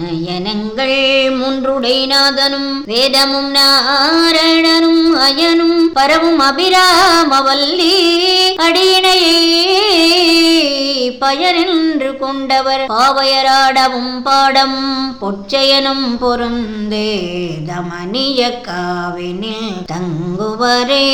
நயனங்கள் மூன்றுடை நாதனும் வேதமும் நாரணனும் அயனும் பரவும் அபிராமவல்லி அடியினையே பயனென்று கொண்டவர். பாவையராடவும் பாடம் பொற்செயனும் பொருந்தே தமனிய காவினில் தங்குவரே.